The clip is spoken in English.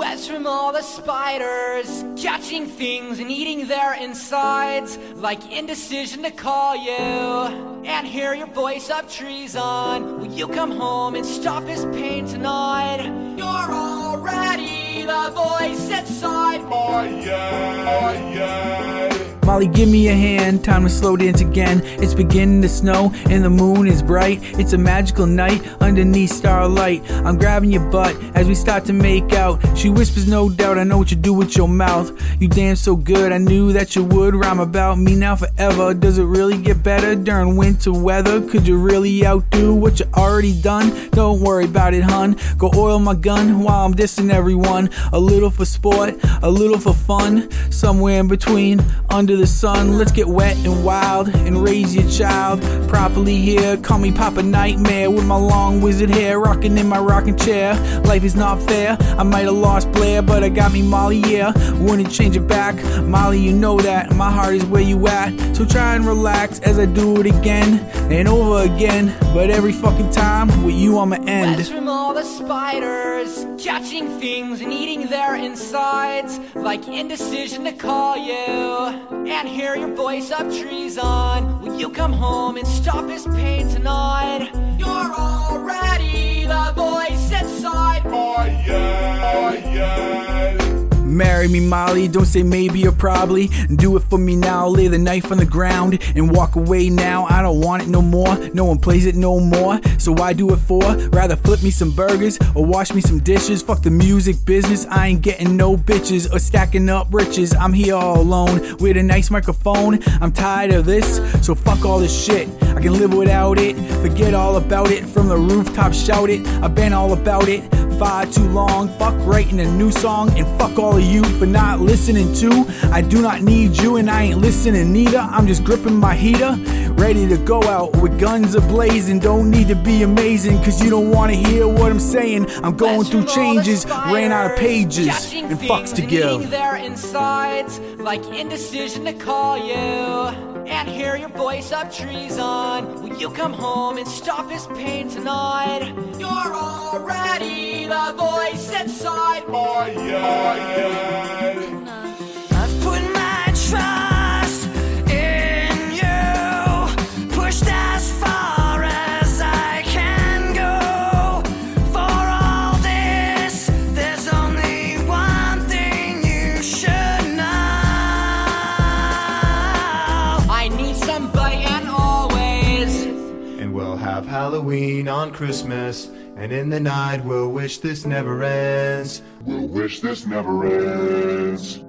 webs from all the spiders, catching things and eating their insides, like indecision to call you and hear your voice up treason. Will you come home and stop his pain tonight? You're already the voice inside my yeah, yeah. Molly, give me a hand, time to slow dance again. It's beginning to snow and the moon is bright. It's a magical night underneath starlight. I'm grabbing your butt as we start to make out. She whispers, No doubt, I know what you do with your mouth. You dance so good, I knew that you would rhyme about me now forever. Does it really get better during winter weather? Could you really outdo what you already done? Don't worry about it, hun. Go oil my gun while I'm dissing everyone. A little for sport, a little for fun. Somewhere in between, under the sun. Let's get wet and wild and raise your child properly here. Call me Papa Nightmare with my long wizard hair, rocking in my rocking chair. Life is not fair. I might have lost Blair, but I got me Molly, yeah. Wouldn't change it back. Molly, you know that. My heart is where you at. So try and relax as I do it again and over again. But every fucking time with you, I'ma end. All the spiders, catching things and eating their insides, like indecision to call you and hear your voice up treason. Will you come home and stop his pain tonight? You're already Marry me, Molly. Don't say maybe or probably. Do it for me now. Lay the knife on the ground and walk away now. I don't want it no more. No one plays it no more. So why do it for? Rather flip me some burgers or wash me some dishes. Fuck the music business. I ain't getting no bitches or stacking up riches. I'm here all alone with a nice microphone. I'm tired of this. So fuck all this shit. I can live without it. Forget all about it. From the rooftop, shout it. I've been all about it far too long. Fuck writing a new song and fuck all of you for not listening to. I do not need you and I ain't listening neither. I'm just gripping my heater, ready to go out with guns ablazing. Don't need to be amazing cause you don't wanna hear what I'm saying. I'm going through changes, ran out of pages and fucks to things and eating give. their insides, like indecision to call you and hear your voice up treason. Will you come home and stop his pain tonight? You're already the voice inside my yeah, we'll have Halloween on Christmas. And in the night, we'll wish this never ends. We'll wish this never ends.